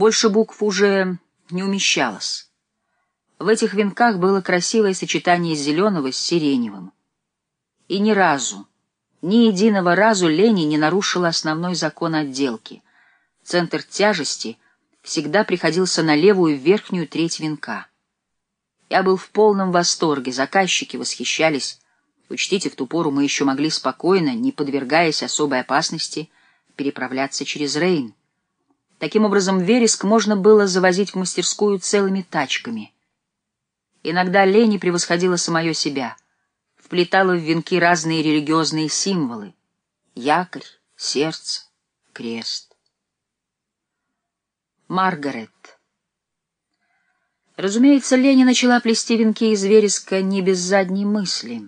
Больше букв уже не умещалось. В этих венках было красивое сочетание зеленого с сиреневым. И ни разу, ни единого разу Лени не нарушила основной закон отделки. Центр тяжести всегда приходился на левую верхнюю треть венка. Я был в полном восторге, заказчики восхищались. Учтите, в ту пору мы еще могли спокойно, не подвергаясь особой опасности, переправляться через Рейн. Таким образом, вереск можно было завозить в мастерскую целыми тачками. Иногда Лени превосходила самое себя, вплетала в венки разные религиозные символы — якорь, сердце, крест. Маргарет. Разумеется, Лени начала плести венки из вереска не без задней мысли,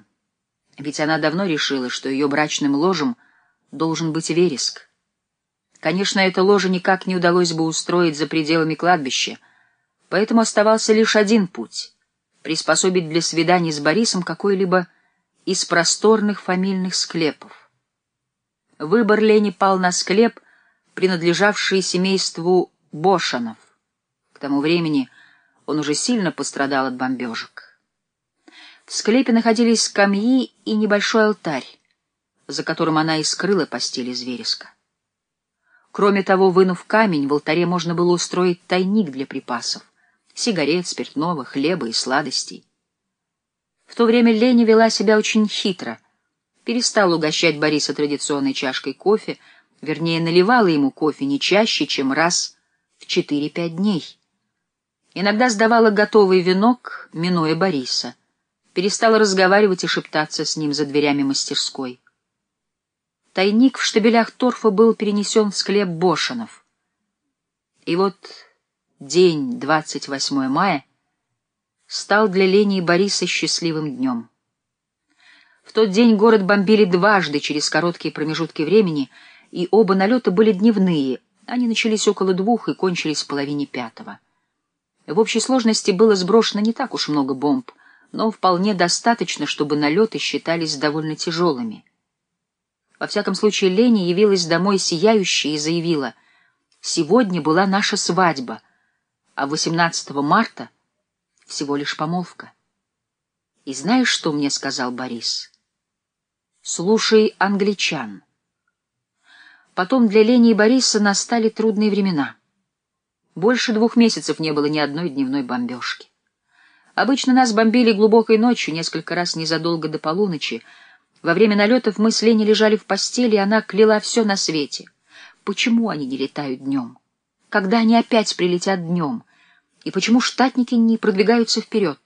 ведь она давно решила, что ее брачным ложем должен быть вереск. Конечно, это ложе никак не удалось бы устроить за пределами кладбища, поэтому оставался лишь один путь — приспособить для свиданий с Борисом какой-либо из просторных фамильных склепов. Выбор Лени пал на склеп, принадлежавший семейству Бошанов. К тому времени он уже сильно пострадал от бомбежек. В склепе находились скамьи и небольшой алтарь, за которым она и скрыла постель из вереска. Кроме того, вынув камень, в алтаре можно было устроить тайник для припасов — сигарет, спиртного, хлеба и сладостей. В то время Леня вела себя очень хитро. Перестала угощать Бориса традиционной чашкой кофе, вернее, наливала ему кофе не чаще, чем раз в четыре-пять дней. Иногда сдавала готовый венок, минуя Бориса. Перестала разговаривать и шептаться с ним за дверями мастерской. Тайник в штабелях торфа был перенесен в склеп Бошинов. И вот день 28 мая стал для Лени и Бориса счастливым днем. В тот день город бомбили дважды через короткие промежутки времени, и оба налета были дневные, они начались около двух и кончились в половине пятого. В общей сложности было сброшено не так уж много бомб, но вполне достаточно, чтобы налеты считались довольно тяжелыми. Во всяком случае, Лени явилась домой сияющей и заявила, «Сегодня была наша свадьба, а 18 марта всего лишь помолвка». И знаешь, что мне сказал Борис? «Слушай англичан». Потом для Лени и Бориса настали трудные времена. Больше двух месяцев не было ни одной дневной бомбежки. Обычно нас бомбили глубокой ночью, несколько раз незадолго до полуночи, во время налетов мы с Леней лежали в постели, и она кляла все на свете. Почему они не летают днем? Когда они опять прилетят днем? И почему штатники не продвигаются вперед?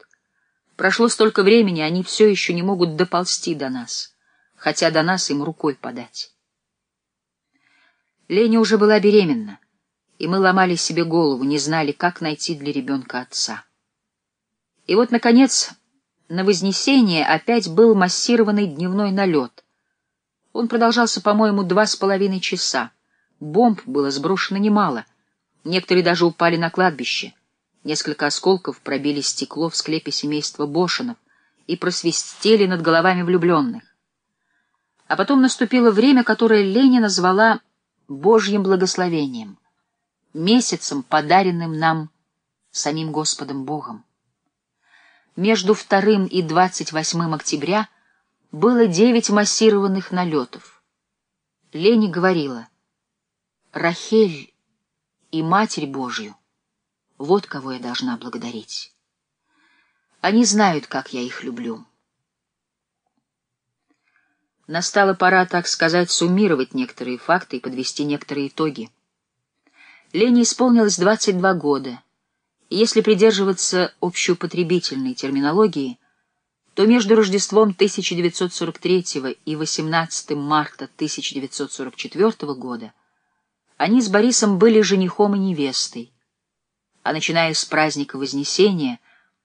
Прошло столько времени, они все еще не могут доползти до нас, хотя до нас им рукой подать. Леня уже была беременна, и мы ломали себе голову, не знали, как найти для ребенка отца. И вот, наконец, на Вознесение опять был массированный дневной налет. Он продолжался, по-моему, два с половиной часа. Бомб было сброшено немало. Некоторые даже упали на кладбище. Несколько осколков пробили стекло в склепе семейства Бошинов и просвистели над головами влюбленных. А потом наступило время, которое Леня назвала Божьим благословением, месяцем, подаренным нам самим Господом Богом между 2 и 28 октября было девять массированных налетов. Лени говорила, «Рахель и Матерь Божью, вот кого я должна благодарить. Они знают, как я их люблю». Настала пора, так сказать, суммировать некоторые факты и подвести некоторые итоги. Лене исполнилось 22 года — если придерживаться общеупотребительной терминологии, то между Рождеством 1943 и 18 марта 1944 года они с Борисом были женихом и невестой, а начиная с праздника Вознесения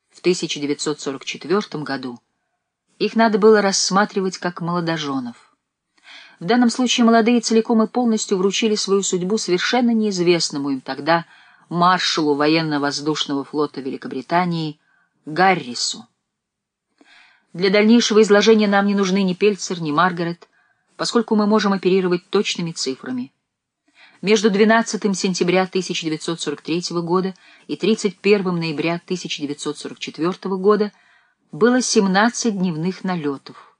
в 1944 году их надо было рассматривать как молодоженов. В данном случае молодые целиком и полностью вручили свою судьбу совершенно неизвестному им тогда маршалу военно-воздушного флота Великобритании Гаррису. Для дальнейшего изложения нам не нужны ни Пельцер, ни Маргарет, поскольку мы можем оперировать точными цифрами. Между 12 сентября 1943 года и 31 ноября 1944 года было 17 дневных налетов.